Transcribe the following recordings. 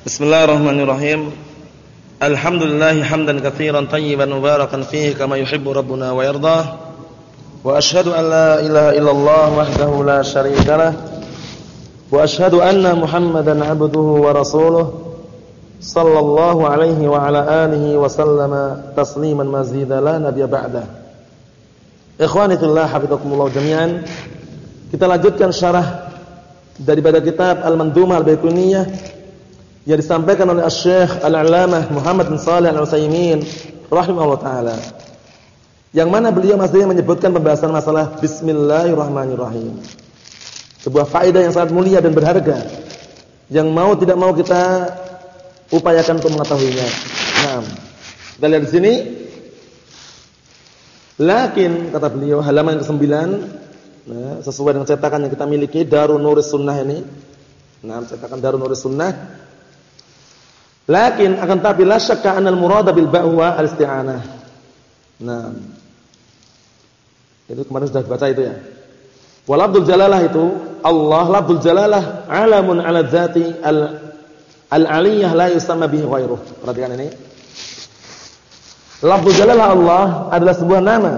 Bismillahirrahmanirrahim. Alhamdulillah hamdan katsiran tayyiban mubarakan fihi kama yuhibbu rabbuna wa yardah. Wa ashhadu an la ilaha illallah wahdahu la syarika lah. Wa ashhadu anna Muhammadan 'abduhu wa rasuluh. Sallallahu alaihi wa ala alihi wa sallama tasliman mazida la nabiyya ba'dah. Ikhwani fillah hafizakumullah jami'an. Kita lanjutkan syarah daripada kitab Al-Mandumah Al-Baiquniyah yang disampaikan oleh Syekh Al-Alamah Muhammad bin Shalih Al-Utsaimin rahimahullah taala. Yang mana beliau masih menyebutkan pembahasan masalah bismillahirrahmanirrahim. Sebuah faedah yang sangat mulia dan berharga yang mau tidak mau kita upayakan untuk mengetahuinya. Nah, kita lihat di sini. Lakin kata beliau halaman ke-9 nah, sesuai dengan cetakan yang kita miliki Darun Nuris Sunnah ini. Nah, cetakan Darun Nuris Sunnah Lakin akan tapi la syakka anal murada bil ba'wa al-isti'anah. Nah. Itu kemarin sudah dibaca itu ya. Wal abdul jalalah itu Allah labdul jalalah alamun ala dzati al al-aliyah la yusamma bihi ghairuh. Perhatikan ini. Labdul jalalah Allah adalah sebuah nama.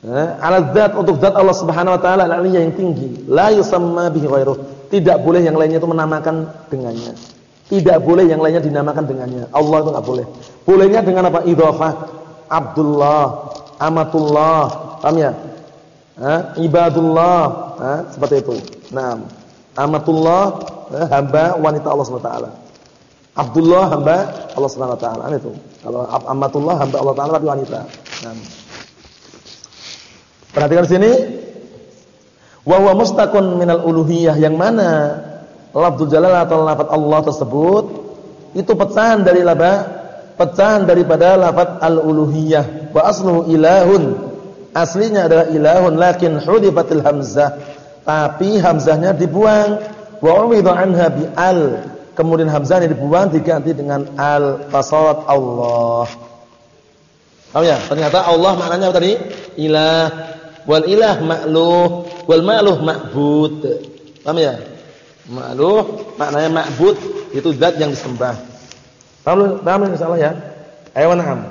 Eh, ala dzat untuk zat Allah Subhanahu wa taala al-aliyah yang tinggi, la yusamma bihi ghairuh. Tidak boleh yang lainnya itu menamakan dengannya. Tidak boleh yang lainnya dinamakan dengannya. Allah itu enggak boleh. Bolehnya dengan apa? Idhofah. Abdullah, Amatullah. Paham ya? Ha? Ibadullah. Ha? Seperti itu. Nah, Amatullah, eh, hamba wanita Allah taala. Abdullah hamba Allah Subhanahu wa taala. Itu. Kalau Amatullah hamba Allah taala tapi wanita. Nah. Perhatikan sini. Wa huwa mustaqun minal uluhiyah yang mana lafzul jalalah atau lafaz Allah tersebut itu pecahan dari laba pecahan daripada lafaz al-uluhiyah wa asluhu ilahun aslinya adalah ilahun lakin hudifatil hamzah tapi hamzahnya dibuang wa umidha anha bi al kemudian hamzahnya dibuang diganti dengan al fasarat Allah Paham ya? Ternyata Allah maknanya apa tadi? Ilah. Wal ilah ma'luh, wal ma'luh ma'bud. Paham ya? Ma'luh maknanya ma'bud itu zat yang disembah. Paham paham insyaallah ya? Ayo na'am.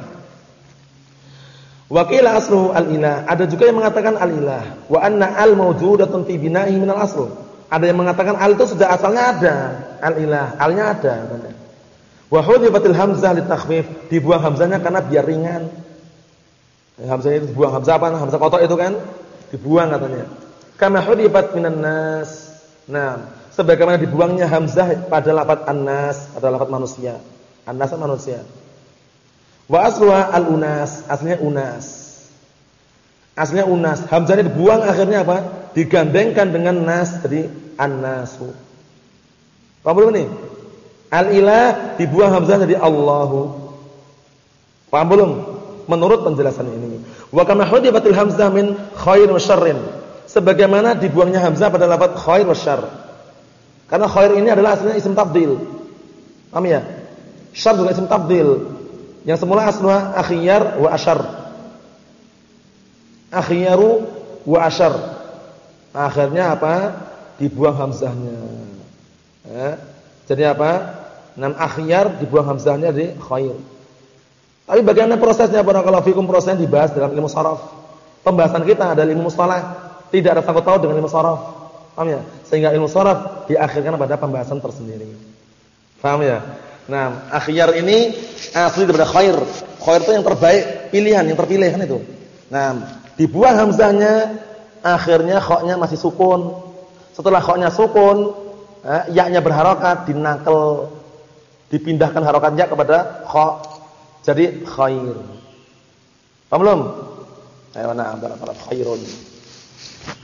Wa qila asluhu al-ilah. Ada juga yang mengatakan al-ilah. Wa anna al mawjudatun fi bina'ihi min al-asl. Ada yang mengatakan al itu sudah asalnya ada. Al-ilah, alnya ada Wa hudifatil hamzah litakhfif. Dibuang hamzahnya karena biar ringan. Hamzahnya itu dibuang hamzah apa? Hamzah kotor itu kan dibuang katanya. Kama hudifat minan nas. Nah, sebagaimana dibuangnya hamzah pada lafaz annas pada lafaz manusia. Annas manusia. Wa asluha al-unas, aslinya unas. Aslinya unas. Hamzahnya dibuang akhirnya apa? Digandengkan dengan nas jadi annasu. Paham belum nih? Al-ilah dibuang hamzah jadi Allahu. Paham belum? Menurut penjelasan ini. Wa kama hudibatil hamzah min khair wa syarrin. Sebagaimana dibuangnya hamzah pada lafaz khair wa syarr. Karena khair ini adalah aslinya isim tabdil. Paham ya? Syar juga isim tabdil. Yang semula asluha akhyar wa asyar. Akhyaru wa asyar. Akhirnya apa? Dibuang hamzahnya. Ya. Jadi apa? Nam akhyar dibuang hamzahnya di khair. Tapi bagaimana prosesnya barakallahu fikum prosesnya dibahas dalam ilmu sharaf. Pembahasan kita ada ilmu mustalah, tidak ada sangkut paut dengan ilmu sharaf. Paham ya? Sehingga ilmu sharaf diakhirkan pada pembahasan tersendiri. Paham ya? Nah, akhyar ini asli daripada khair. Khair itu yang terbaik, pilihan yang terpilih kan itu. Nah, dibuang hamzahnya, akhirnya khoknya masih sukun. Setelah khoknya sukun, eh, yaknya berharokat, dinakel, dipindahkan harokat ya kepada khok. Jadi khair. Paham belum? Ayo nah, barakallahu khairun.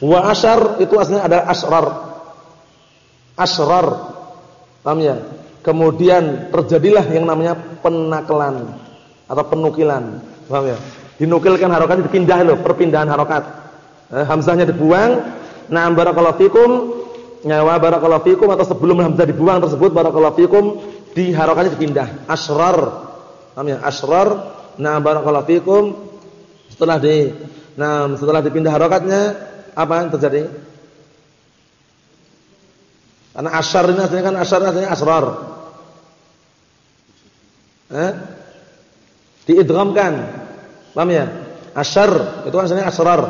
Wa asyar itu aslinya adalah asrar. Asrar. Paham ya? Kemudian terjadilah yang namanya penakelan atau penukilan. Paham ya? Dinukilkan harokat dipindah loh, perpindahan harokat. Eh, hamzahnya dibuang. Nah, barakallahu fikum. Nyawa barakallahu fikum atau sebelum hamzah dibuang tersebut barakallahu fikum di harokatnya dipindah. Asrar. Paham ya? Asrar. Nah, barakallahu fikum. Setelah di Nah, setelah dipindah harokatnya apa yang terjadi? Karena asyar ini artinya kan asyar artinya asrar. Eh? Diidghamkan. Paham ya? Asyar itu kan sebenarnya asrar.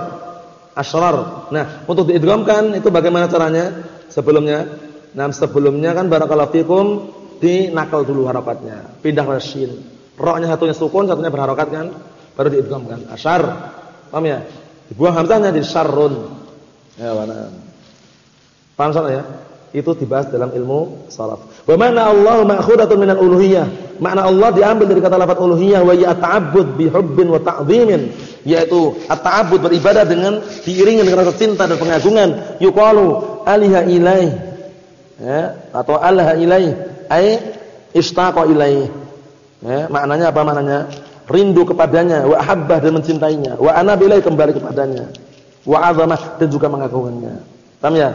Asrar. Nah, untuk diidghamkan itu bagaimana caranya? Sebelumnya, nah sebelumnya kan barakallahu fikum dinakal dulu harokatnya. Pindah ke shin. Roknya satunya sukun, satunya berharokat kan? Baru diidghamkan. Asyar. Paham ya? Dibuang hamzahnya di syarrun. Ya, mana? Paham salah ya? Itu dibahas dalam ilmu salaf. Wa mana Allah ma'khudatun minal uluhiyah. Makna Allah diambil dari kata lafaz uluhiyah wa ya ta'abbud bi wa ta'dhimin, yaitu at-ta'abbud beribadah dengan diiringi dengan rasa cinta dan pengagungan. Yuqalu aliha ilaih. Ya, atau alaha ilaih ai istaqa ilaih. Ya, maknanya apa maknanya? Rindu kepadanya, wa habbah dan mencintainya, wa anabilai kembali kepadanya, wa azamah dan juga mengagungkannya. Paham ya?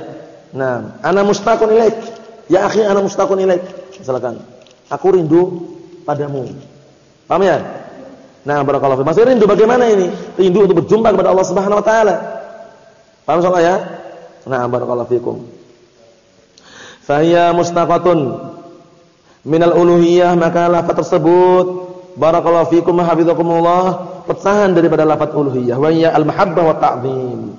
Nah, ana mustaqun ilaik. Ya akhi, ana mustaqun ilaik. Silakan. Aku rindu padamu. Paham ya? Nah, barakallahu fiik. Masih rindu bagaimana ini? Rindu untuk berjumpa kepada Allah Subhanahu wa taala. Paham soalnya ya? Nah, barakallahu fiikum. Fahiya mustaqatun minal uluhiyah maka lafaz tersebut barakallahu fiikum hafizakumullah. Pecahan daripada lafaz uluhiyah wa hiya al-mahabbah wa ta'zim.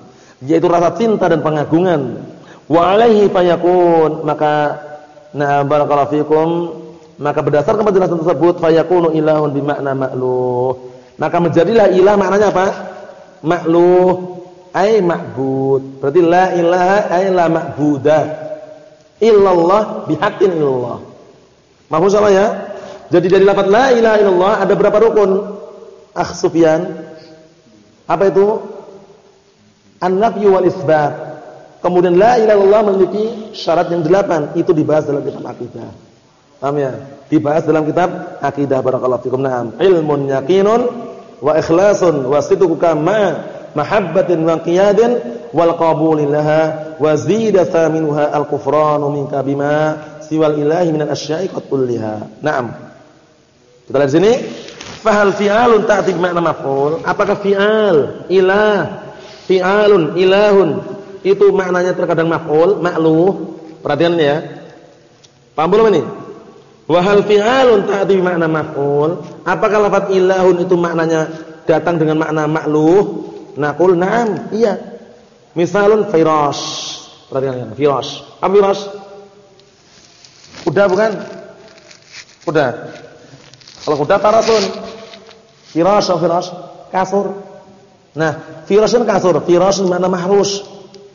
Yaitu rasa cinta dan pengagungan. Wa alaihi fayakun. Maka na barakallahu fikum. Maka berdasarkan penjelasan tersebut fayakunu ilahun bimakna makluh. Maka menjadilah ilah maknanya apa? Makluh. Ay ma'bud. Berarti la ilaha ay la ma'buda illallah bihaqqin illallah. Mahfuz sama ya jadi dari lafaz la ilaha illallah ada berapa rukun akh Sufyan apa itu an-nafyu wal isbat Kemudian la ilaha illallah memiliki syarat yang delapan, itu dibahas dalam kitab akidah. Paham ya? Dibahas dalam kitab akidah barakallahu fikum. Naam, ilmun yaqinun wa ikhlasun wa sidqu kama mahabbatin wa qiyadin wal qabulin laha wa zida thaminuha al kufranu minka bima siwal ilahi minal asya'i qad kulliha. Naam. Kita lihat sini. Fahal fi'alun ta'ti makna maf'ul? Apakah fi'al, ilah, fi'alun, ilahun itu maknanya terkadang maf'ul, ma'luh. Perhatian ya. Paham belum ini? Wa hal fi'alun ta'ti makna maf'ul? Apakah lafaz ilahun itu maknanya datang dengan makna ma'luh? Naqul na'am, iya. Misalun firash. Perhatian ya, firash. Apa firash? Kuda bukan? Kuda. Kuda parasun. Firash atau firash? Kasur. Nah, firash kan kasur. Firash makna mahrus.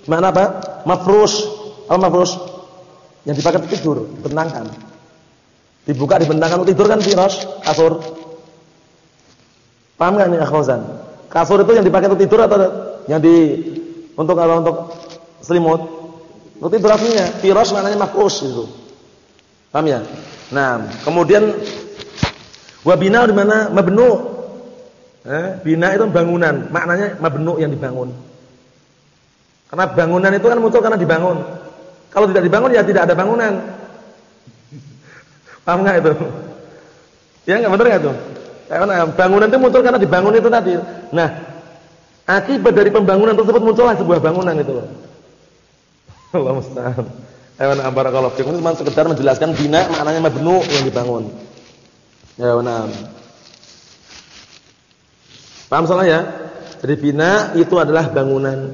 Mana apa? Mafrus. Apa mafrus? Yang dipakai tidur, dibentangkan. Dibuka dibentangkan untuk tidur kan firas, kasur. Paham enggak nih akhwazan? Kasur itu yang dipakai untuk tidur atau yang di untuk apa untuk selimut? Untuk tidur aslinya. Firas maknanya mafrus itu. Paham ya? Nah, kemudian wabina di mana mabnu. Eh, bina itu bangunan, maknanya mabnu yang dibangun. Karena bangunan itu kan muncul karena dibangun. Kalau tidak dibangun ya tidak ada bangunan. Paham nggak itu? Ya nggak benar nggak tuh? Karena bangunan itu muncul karena dibangun itu tadi. Nah, akibat dari pembangunan tersebut muncullah sebuah bangunan itu. Allah musta'an. Ayo barakallahu fikum. Cuma sekedar menjelaskan bina maknanya mabnu yang dibangun. Ya, benar. Paham salah ya? Jadi bina itu adalah bangunan.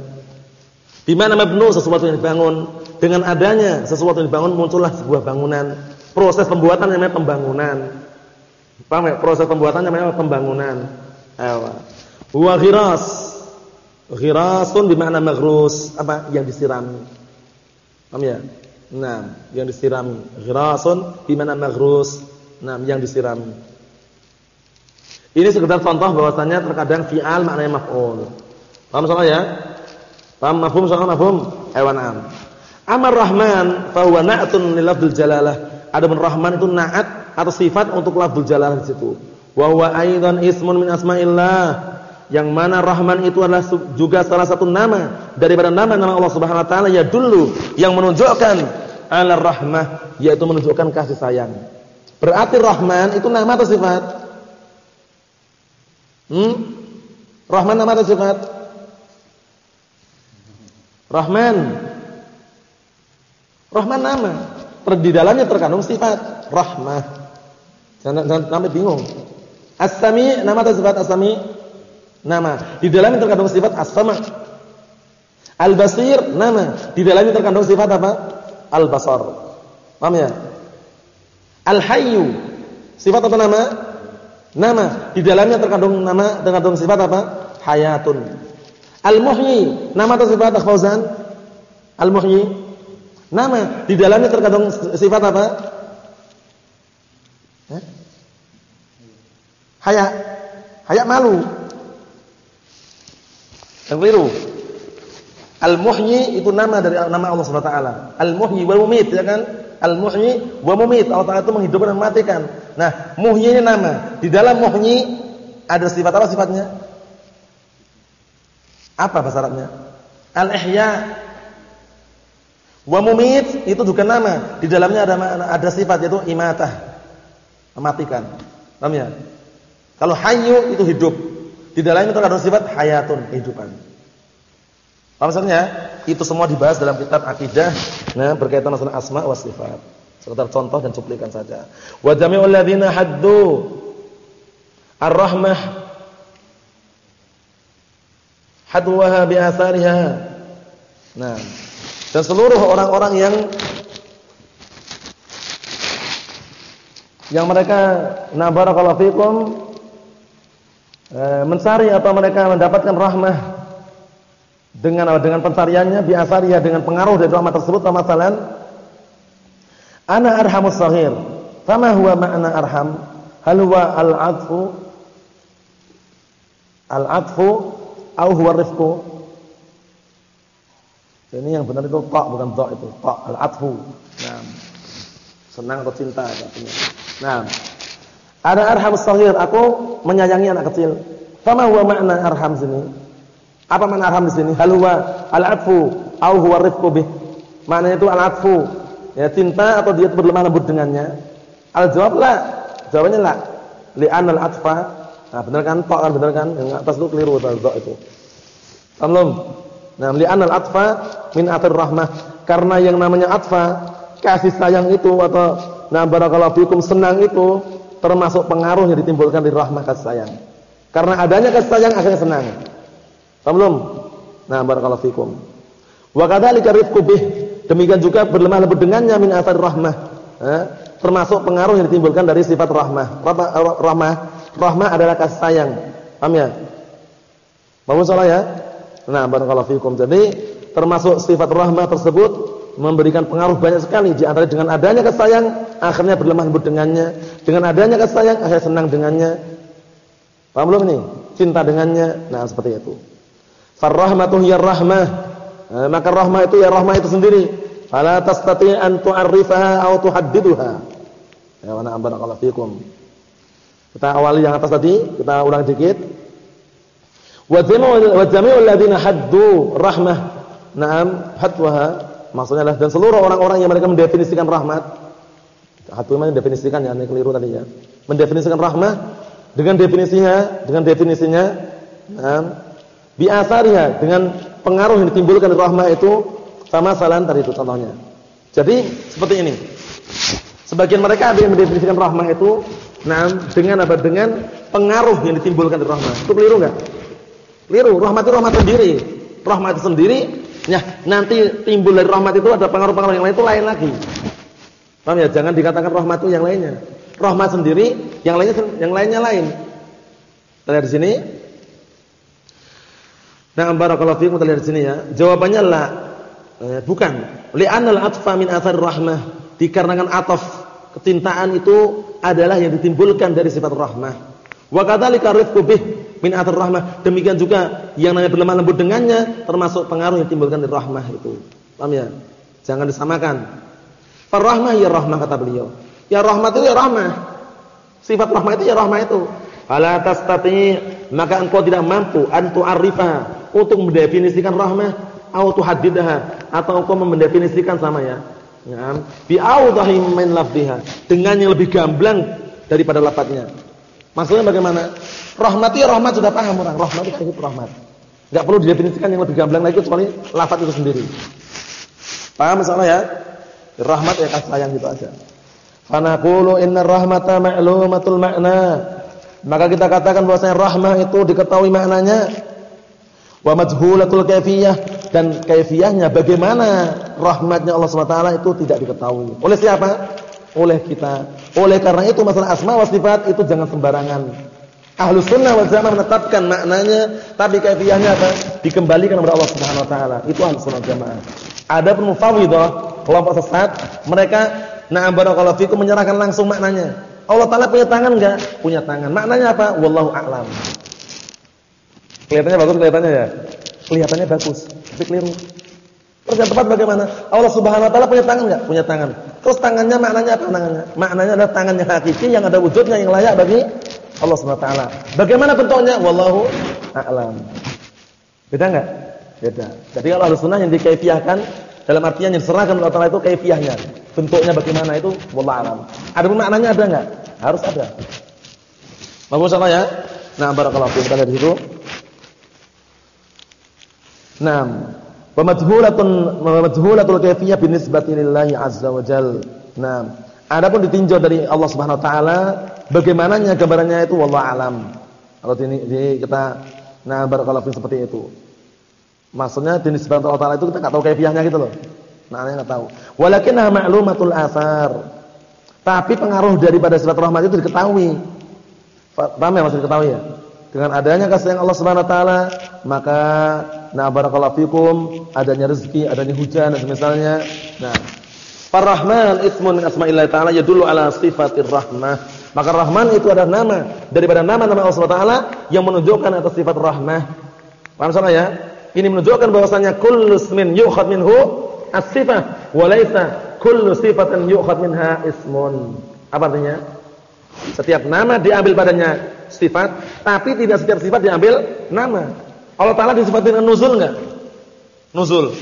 Di mana mabnu sesuatu yang dibangun, dengan adanya sesuatu yang dibangun muncullah sebuah bangunan. Proses pembuatan namanya pembangunan. Paham ya? Proses pembuatan namanya pembangunan. Ayo. Wa ghiras. Ghirasun bermakna maghrus, apa? Yang disirami. Paham ya? Nah, yang disirami. Ghirasun bermakna maghrus. Nah, yang disirami. Ini sekedar contoh bahwasanya terkadang fi'al maknanya maf'ul. Paham soalnya ya? Paham mafhum soal mafhum? Hewan am. Amar Rahman fa huwa na'tun li lafdzil jalalah. Adapun Rahman itu na'at atau sifat untuk lafdzul jalalah di situ. Wa huwa aidan ismun min asma'illah. Yang mana Rahman itu adalah juga salah satu nama daripada nama-nama Allah Subhanahu wa taala ya dulu yang menunjukkan ala rahmah yaitu menunjukkan kasih sayang. Berarti Rahman itu nama atau sifat? Hmm? Rahman nama atau sifat? Rahman. Rahman nama. Di dalamnya terkandung sifat rahmah. Jangan, jangan sampai bingung. As-Sami nama atau sifat As-Sami? Nama. Di dalamnya terkandung sifat As-Sama. Al-Basir nama. Di dalamnya terkandung sifat apa? Al-Basar. Paham ya? Al-Hayyu sifat atau nama? Nama. Di dalamnya terkandung nama terkandung sifat apa? Hayatun. Al-Muhyi nama atau sifat Fauzan? Al-Muhyi nama. Di dalamnya terkandung sifat apa? Haya. Haya malu. Yang keliru. Al-Muhyi itu nama dari nama Allah Subhanahu wa taala. Al-Muhyi wal Mumit ya kan? Al-Muhyi wa Mumit. Allah Taala itu menghidupkan dan mematikan. Nah, Muhyi ini nama. Di dalam Muhyi ada sifat apa sifatnya? Apa bahasa Arabnya? Al-Ihya. Wa Mumit itu juga nama. Di dalamnya ada ada sifat yaitu imatah. Mematikan. Paham ya? Kalau hayyu itu hidup. Di dalamnya terkandung sifat hayatun, kehidupan. Paham maksudnya? Itu semua dibahas dalam kitab akidah nah berkaitan masalah asma wa sifat. Sekedar contoh dan cuplikan saja. Wa jami'ul ladzina haddu ar-rahmah hadwaha bi. Nah, dan seluruh orang-orang yang yang mereka na barakallahu fikum Eh, mencari atau mereka mendapatkan rahmah dengan dengan pencariannya biasanya dengan pengaruh dari rahmat tersebut masalan. Ana arhamus saghir. Fama huwa ma'na arham? Hal huwa al-'atfu? Al-'atfu au huwa rifqu? Ini yang benar itu ta bukan ta itu. Ta al-'atfu. Nah senang atau cinta artinya. Nah ada arham saghir, aku menyayangi anak kecil. Fama huwa makna arham sini? Apa makna arham di sini? Hal huwa al-atfu au huwa rifqu bih? Maknanya itu al-atfu, ya cinta atau dia berlemah lembut dengannya? Al-jawab la. Jawabannya la. Li'an al-atfa. Nah, benar kan? Tok kan benar kan? Yang atas itu keliru al itu. Paham Nah, li'an al-atfa min athir rahmah. Karena yang namanya atfa, kasih sayang itu atau nah barakallahu fikum senang itu termasuk pengaruh yang ditimbulkan dari rahmat kasih sayang. Karena adanya kasih sayang akhirnya senang. Paham belum? Nah, barakallahu fikum. Wa kadzalika rifqu bih. Demikian juga berlemah lembut dengannya min athar rahmah. Eh? termasuk pengaruh yang ditimbulkan dari sifat rahmah. Rahmah, rahmah adalah kasih sayang. Paham ya? Paham salah ya? Nah, barakallahu fikum. Jadi termasuk sifat rahmah tersebut memberikan pengaruh banyak sekali di antara dengan adanya kasih sayang akhirnya berlemah lembut dengannya dengan adanya kasih sayang akhirnya senang dengannya paham belum ini cinta dengannya nah seperti itu farrahmatu hiya rahmah. Nah, maka rahmah itu ya rahmah itu sendiri. Fala tastati an tu'arrifaha aw tuhaddiduha. Ya wa na'am barakallahu fikum. Kita awali yang atas tadi kita ulang dikit. Wa jami'ul ladzina haddu rahmah. Na'am hadwaha Maksudnya adalah dan seluruh orang-orang yang mereka mendefinisikan rahmat. Hatu memang mendefinisikan ya, ini keliru tadi ya. Mendefinisikan rahmat dengan definisinya, dengan definisinya. Nah, biasariha dengan pengaruh yang ditimbulkan dari rahmat itu sama salan tadi itu contohnya. Jadi seperti ini. Sebagian mereka ada yang mendefinisikan rahmat itu nah, dengan apa? Dengan pengaruh yang ditimbulkan dari rahmat. Itu keliru enggak? Keliru. Rahmat itu rahmat sendiri. Rahmat itu sendiri Ya, nanti timbul dari rahmat itu ada pengaruh-pengaruh yang lain itu lain lagi. Paham ya? Jangan dikatakan rahmat itu yang lainnya. Rahmat sendiri, yang lainnya yang lainnya lain. Lihat di sini. Nah, barakallahu fiikum kita lihat di sini ya. Jawabannya la. Eh, bukan. Li'anal atfa min athar rahmah. Dikarenakan ataf kecintaan itu adalah yang ditimbulkan dari sifat rahmah. Wa kadzalika rifqu bih min athar rahmah. Demikian juga yang namanya berlemah lembut dengannya termasuk pengaruh yang timbulkan dari rahmah itu. Paham ya? Jangan disamakan. Farrahmah ya rahmah kata beliau. Ya rahmat itu ya rahmah. Sifat rahmah itu ya rahmah itu. Fala tastati maka engkau tidak mampu an tu'arrifa untuk mendefinisikan rahmah atau tuhaddidaha atau engkau mendefinisikan sama ya. Ya, bi awdahi min dengan yang lebih gamblang daripada lafadznya. Maksudnya bagaimana? Rahmat ya rahmat sudah paham orang. Rahmat itu rahmat. Enggak perlu didefinisikan yang lebih gamblang lagi kecuali lafaz itu sendiri. Paham misalnya ya? Rahmat ya kasih sayang gitu aja. Fanaqulu innar rahmata ma'lumatul ma'na. Maka kita katakan bahwasanya rahmah itu diketahui maknanya. Wa majhulatul kaifiyah dan kaifiyahnya bagaimana rahmatnya Allah SWT itu tidak diketahui. Oleh siapa? Oleh kita. Oleh karena itu masalah asma wa sifat itu jangan sembarangan. Ahlus sunnah wal jamaah menetapkan maknanya, tapi kaifiyahnya apa? Dikembalikan kepada Allah Subhanahu wa taala. Itu ahlus sunnah jamaah. Ada pun mufawwidah, kelompok sesat, mereka na'am barakallahu fikum menyerahkan langsung maknanya. Allah taala punya tangan enggak? Punya tangan. Maknanya apa? Wallahu a'lam. Kelihatannya bagus kelihatannya ya. Kelihatannya bagus, tapi keliru. Terus yang tepat bagaimana? Allah Subhanahu wa taala punya tangan enggak? Punya tangan. Terus tangannya maknanya apa tangannya? Maknanya adalah tangan yang hakiki yang ada wujudnya yang layak bagi Allah Subhanahu wa taala. Bagaimana bentuknya? Wallahu a'lam. Beda enggak? Beda. Jadi kalau Ahlussunnah yang dikaifiahkan dalam artian yang diserahkan oleh Allah itu kaifiahnya. Bentuknya bagaimana itu wallahu a'lam. Ada maknanya ada enggak? Harus ada. Bagus salah ya? Nah, barakallahu fiikum kita di situ. Naam. Wa majhulatun majhulatul kayfiyah binisbati lillahi azza wa jal. Naam. Adapun ditinjau dari Allah Subhanahu wa taala bagaimananya gambarannya itu wallahu alam. Kalau ini kita nah barakallahu seperti itu. Maksudnya dinisbati Allah taala itu kita enggak tahu kayfiyahnya gitu loh. Nah, enggak tahu. Walakinnaha ma'lumatul athar. Tapi pengaruh daripada sifat rahmat itu diketahui. Paham ya diketahui ya? Dengan adanya kasih Allah Subhanahu wa taala, maka nah barakallahu fikum, adanya rezeki, adanya hujan dan. Nah, Ar-Rahman ismun asma'illah ta'ala yadullu ala sifatir rahmah. Maka Rahman itu adalah nama daripada nama-nama Allah Subhanahu taala yang menunjukkan atas sifat rahmah. Paham salah ya? Ini menunjukkan bahwasanya kullu ismin yu'khad minhu as-sifah wa laisa kullu sifatin yu'khad minha ismun. Apa artinya? Setiap nama diambil padanya sifat, tapi tidak setiap sifat diambil nama. Allah Taala disifatin dengan nuzul enggak? Nuzul.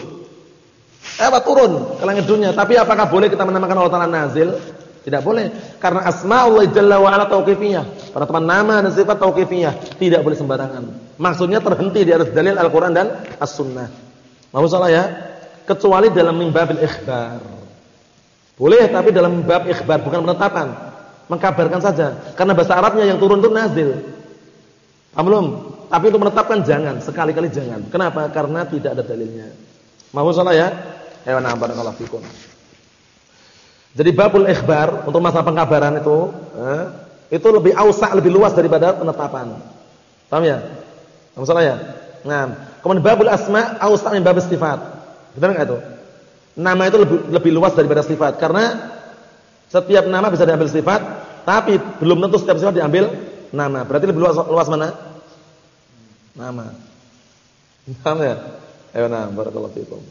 Eh, apa turun ke langit dunia, tapi apakah boleh kita menamakan Allah Taala nazil? Tidak boleh, karena asma Allah Jalla wa ala tauqifiyah. Para teman nama dan sifat tauqifiyah tidak boleh sembarangan. Maksudnya terhenti di atas dalil Al-Qur'an dan As-Sunnah. Mau salah ya? Kecuali dalam mimbabil ikhbar. Boleh tapi dalam bab ikhbar bukan penetapan mengkabarkan saja. Karena bahasa Arabnya yang turun itu nazil. Paham? Tapi untuk menetapkan jangan, sekali-kali jangan. Kenapa? Karena tidak ada dalilnya. Mau salah ya? Ayo nah barakallahu fikum. Jadi babul ikhbar untuk masa pengkabaran itu, eh, itu lebih ausak, lebih luas daripada penetapan. Paham ya? Paham salah ya? Nah, kemudian babul asma ausak min babus sifat. Benar enggak itu? Nama itu lebih lebih luas daripada sifat karena setiap nama bisa diambil sifat, tapi belum tentu setiap sifat diambil nama. Berarti lebih luas, luas mana? Nama. Paham ya? Ayo nah, barakallahu fikum.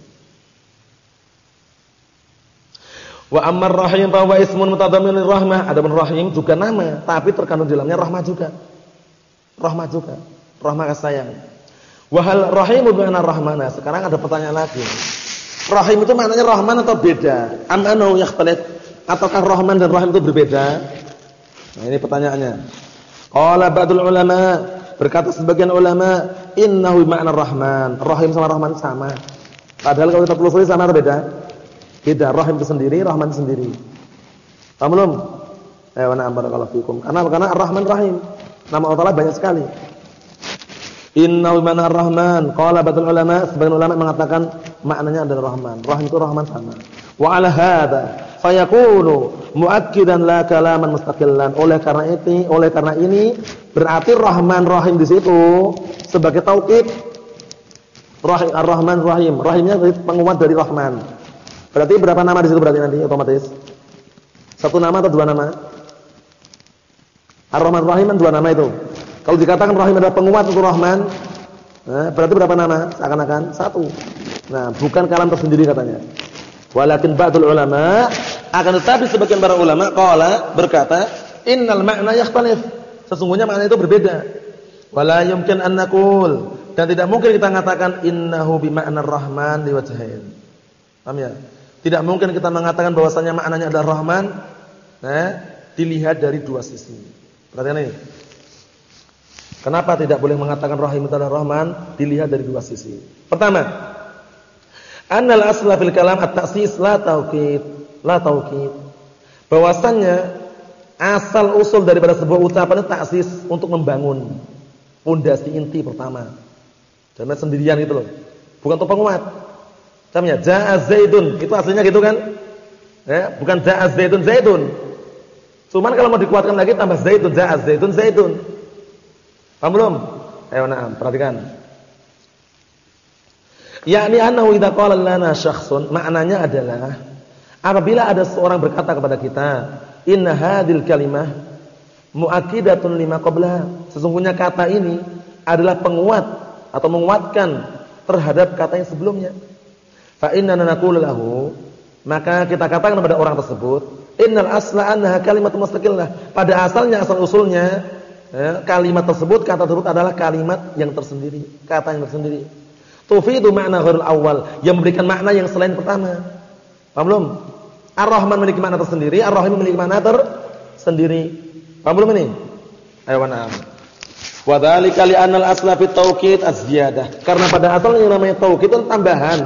Wa ammar rahim fa ismun mutadammin rahmah. Adapun rahim juga nama, tapi terkandung di dalamnya rahmah juga. Rahmah juga. Rahmah kasih sayang. Wa hal rahimu bi rahmana. Sekarang ada pertanyaan lagi. Rahim itu maknanya rahman atau beda? Am anu yakhtalif? Ataukah Rahman dan Rahim itu berbeda? Nah, ini pertanyaannya. Qala ba'dul ulama, berkata sebagian ulama, innahu ma'na Rahman. Rahim sama Rahman sama. Padahal kalau kita telusuri sama atau beda? Beda. Rahim itu sendiri, Rahman sendiri. Paham belum? Eh, wa na'am barakallahu fikum. Karena karena Ar-Rahman Rahim. Nama Allah banyak sekali. Innahu ma'na Rahman. Qala ba'dul ulama, sebagian ulama mengatakan maknanya adalah Rahman. Rahim itu Rahman sama. Wa 'ala hadza fayakunu muakkidan la kalaman mustaqillan. Oleh karena ini, oleh karena ini berarti Rahman Rahim di situ sebagai taukid Rahim Ar-Rahman Rahim. Rahimnya penguat dari Rahman. Berarti berapa nama di situ berarti nanti otomatis? Satu nama atau dua nama? Ar-Rahman Rahim kan dua nama itu. Kalau dikatakan Rahim adalah penguat untuk Rahman, nah, berarti berapa nama? Seakan-akan satu. Nah, bukan kalam tersendiri katanya. Walakin ba'dul ulama akan tetapi sebagian para ulama qala berkata innal ma'na yakhtalif. Sesungguhnya makna itu berbeda. Wala yumkin an naqul dan tidak mungkin kita mengatakan innahu bi ma'na rahman liwajhain. Paham ya? Tidak mungkin kita mengatakan bahwasanya maknanya adalah Rahman nah, dilihat dari dua sisi. Perhatikan ini. Kenapa tidak boleh mengatakan Rahim adalah Rahman dilihat dari dua sisi? Pertama, Annal asla fil kalam at-taksis la tauqid, la tauqid. Bahwasannya asal usul daripada sebuah ucapan itu taksis untuk membangun pondasi inti pertama. Jangan sendirian itu loh. Bukan untuk penguat. Contohnya ja'a zaidun, itu aslinya gitu kan? Ya, bukan ja'a zaidun zaidun. Cuman kalau mau dikuatkan lagi tambah zaidun, ja'a zaidun zaidun. Paham belum? Ayo na'am, perhatikan. Yakni annahu idza qala lana syakhsun, maknanya adalah Apabila ada seorang berkata kepada kita, "Inna hadil kalimah muakkidatun lima qablaha." Sesungguhnya kata ini adalah penguat atau menguatkan terhadap kata yang sebelumnya. Fa inna naqulu lahu, maka kita katakan kepada orang tersebut, "Innal asla annaha kalimatun mustaqillah." Pada asalnya asal usulnya ya, kalimat tersebut kata tersebut adalah kalimat yang tersendiri, kata yang tersendiri. Tufidu makna ghairul awal, yang memberikan makna yang selain pertama. Paham belum? Ar-Rahman memiliki makna tersendiri, Ar-Rahim memiliki makna tersendiri. Paham belum ini? Ayo na'am. Wa dzalika li anna al-asla fi tawkid az-ziyadah. Karena pada asalnya yang namanya taukid itu tambahan.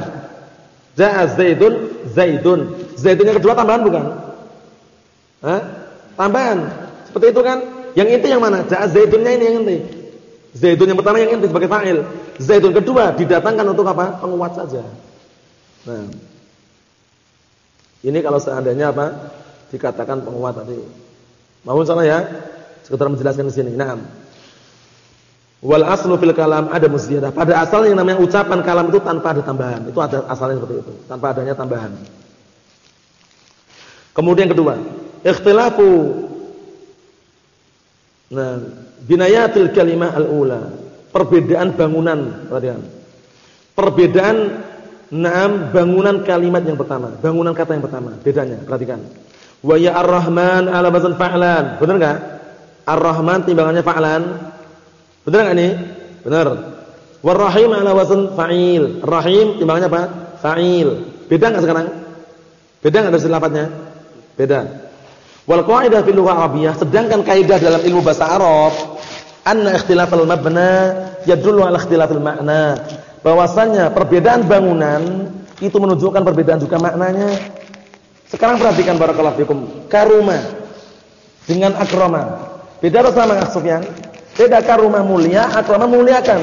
Ja'a Zaidun, Zaidun. Zaidun yang kedua tambahan bukan? Hah? Tambahan. Seperti itu kan? Yang inti yang mana? Ja'a Zaidunnya ini yang inti. Zaidun yang pertama yang inti sebagai fa'il. Zaidun kedua didatangkan untuk apa? Penguat saja. Nah, ini kalau seandainya apa? Dikatakan penguat tadi. Mau salah ya? Sekedar menjelaskan di sini. Naam. Wal aslu fil kalam ada musyadah. Pada asalnya yang namanya ucapan kalam itu tanpa ada tambahan. Itu ada asalnya seperti itu, tanpa adanya tambahan. Kemudian kedua, ikhtilafu Nah, binayatil kalimah al-ula. Perbedaan bangunan, perhatian. Perbedaan Naam bangunan kalimat yang pertama, bangunan kata yang pertama, bedanya, perhatikan. Wa ya ar-Rahman ala wazn fa'lan. Benar enggak? Ar-Rahman timbangannya fa'lan. Benar enggak ini? Benar. War-Rahim ala wazn fa'il. Rahim timbangannya apa? Fa'il. Beda enggak sekarang? Beda enggak dari lafadznya? Beda. Wal qaidah fil lughah Arabiyah, sedangkan kaidah dalam ilmu bahasa Arab, anna ikhtilafal mabna yadullu ala ikhtilafil ma'na bahwasannya perbedaan bangunan itu menunjukkan perbedaan juga maknanya. Sekarang perhatikan barakallahu fikum. Karuma dengan akrama. Beda apa sama Sufyan? Beda karuma mulia, akrama muliakan.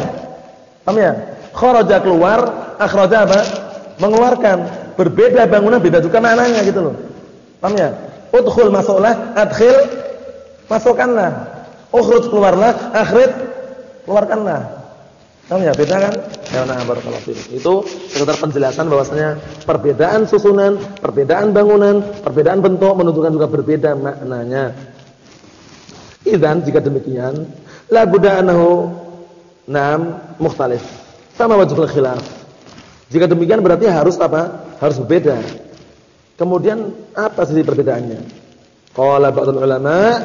Paham ya? Kharaja keluar, akhraja apa? Mengeluarkan. Berbeda bangunan, beda juga maknanya gitu loh. Paham ya? Udkhul masuklah, adkhil masukkanlah. Ukhruj keluarlah, akhrij keluarkanlah. Tahu ya beda kan? Ya nah barakallahu. Itu sekedar penjelasan bahwasanya perbedaan susunan, perbedaan bangunan, perbedaan bentuk menunjukkan juga berbeda maknanya. Idzan jika demikian, la budda annahu nam mukhtalif. Sama wajhul khilaf. Jika demikian berarti harus apa? Harus berbeda. Kemudian apa sih perbedaannya? Qala ba'dul ulama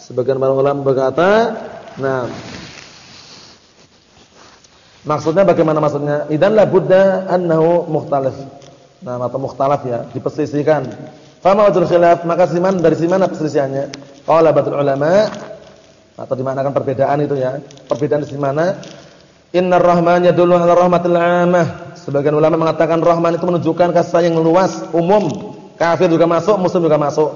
sebagian para ulama berkata, nah Maksudnya bagaimana maksudnya? Idan la budda annahu mukhtalif. Nah, atau mukhtalaf ya, diperselisihkan. Fama wajhul khilaf? Maka siman dari si mana perselisihannya? Qala batul ulama atau dimanakan perbedaan itu ya. Perbedaan di mana? Innar rahman yadullu ala rahmatil 'amah. Sebagian ulama mengatakan rahman itu menunjukkan kasih sayang luas, umum. Kafir juga masuk, muslim juga masuk.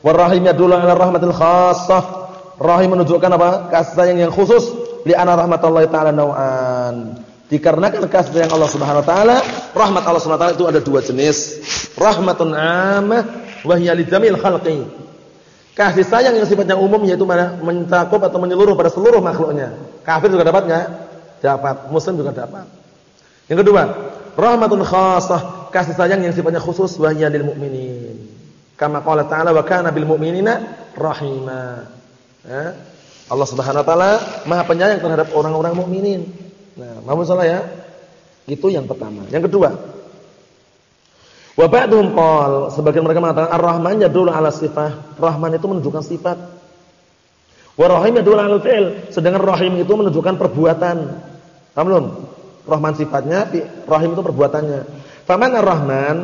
Warrahim yadullu ala rahmatil khassah. Rahim menunjukkan apa? Kasih sayang yang khusus li'anna rahmatullahi ta'ala nau'an. Dikarenakan kasih sayang Allah Subhanahu wa taala, rahmat Allah Subhanahu wa taala itu ada dua jenis. Rahmatun 'ammah wa hiya lidamil khalqi. Kasih sayang yang sifatnya umum yaitu mencakup atau menyeluruh pada seluruh makhluknya. Kafir juga dapat enggak? Dapat. Muslim juga dapat. Yang kedua, rahmatun khassah, kasih sayang yang sifatnya khusus wa hiya lil mu'minin. Kama qala ta'ala wa kana bil mu'minina rahima. Ya. Allah Subhanahu wa taala Maha Penyayang terhadap orang-orang mukminin. Nah, mau salah ya? Itu yang pertama. Yang kedua, wa ba'dhum qol, sebagian mereka mengatakan Ar-Rahman yadullu 'ala sifat. Rahman itu menunjukkan sifat. Wa Rahim yadullu 'ala fi'il, sedangkan Rahim itu menunjukkan perbuatan. Paham belum? Rahman sifatnya, Rahim itu perbuatannya. Faman Ar-Rahman,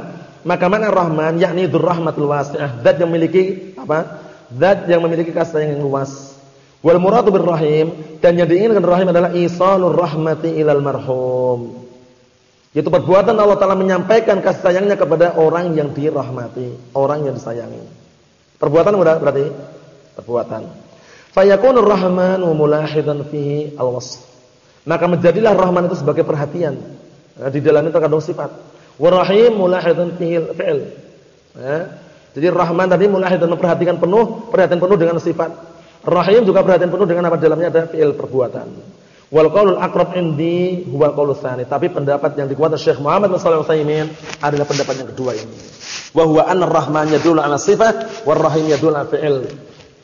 maka mana Ar-Rahman yakni dzurrahmatul wasi'ah, zat yang memiliki apa? Zat yang memiliki kasih sayang yang luas. Wal muradu birrahim dan yang diinginkan rahim adalah isalur rahmati ilal marhum. Itu perbuatan Allah Taala menyampaikan kasih sayangnya kepada orang yang dirahmati, orang yang disayangi. Perbuatan berarti perbuatan. Fayakunur rahmanu mulahidan fihi al-wasf. Maka menjadilah rahman itu sebagai perhatian. Nah, di dalamnya terkandung sifat. Warahim mulahidan fihi fi'il. Ya. Jadi rahman tadi mulahidan memperhatikan penuh, perhatian penuh dengan sifat. Rahim juga perhatian penuh dengan apa dalamnya ada fi'il perbuatan. Wal qaulul aqrab indi huwa qaulus tsani. Tapi pendapat yang dikuatkan Syekh Muhammad bin Shalih adalah pendapat yang kedua ini wa huwa anna ar-rahman yadullu ala sifat war rahim yadullu ala.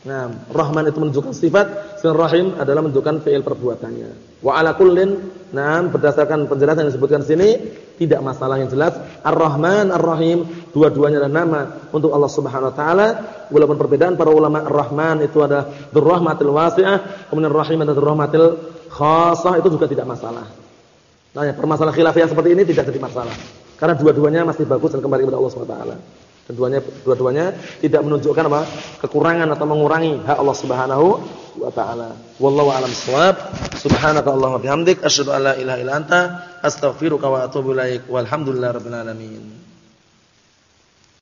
Nah, Rahman itu menunjukkan sifat, sedangkan Rahim adalah menunjukkan fi'il perbuatannya. Wa ala kullin, nah berdasarkan penjelasan yang disebutkan sini, tidak masalah yang jelas. Ar-Rahman, Ar-Rahim, dua-duanya adalah nama untuk Allah Subhanahu wa taala. Walaupun perbedaan para ulama Ar-Rahman itu ada dzurrahmatil wasi'ah, kemudian Rahim adalah dzurrahmatil khassah, itu juga tidak masalah. Nah, permasalahan khilafiyah seperti ini tidak jadi masalah. Karena dua-duanya masih bagus dan kembali kepada Allah Subhanahu wa taala. Dan dua-duanya tidak menunjukkan apa? kekurangan atau mengurangi hak Allah Subhanahu wa taala. Wallahu a'lam bissawab. Subhanakallahumma bihamdik asyhadu an la ilaha illa anta astaghfiruka wa atubu ilaik. Walhamdulillahirabbil alamin.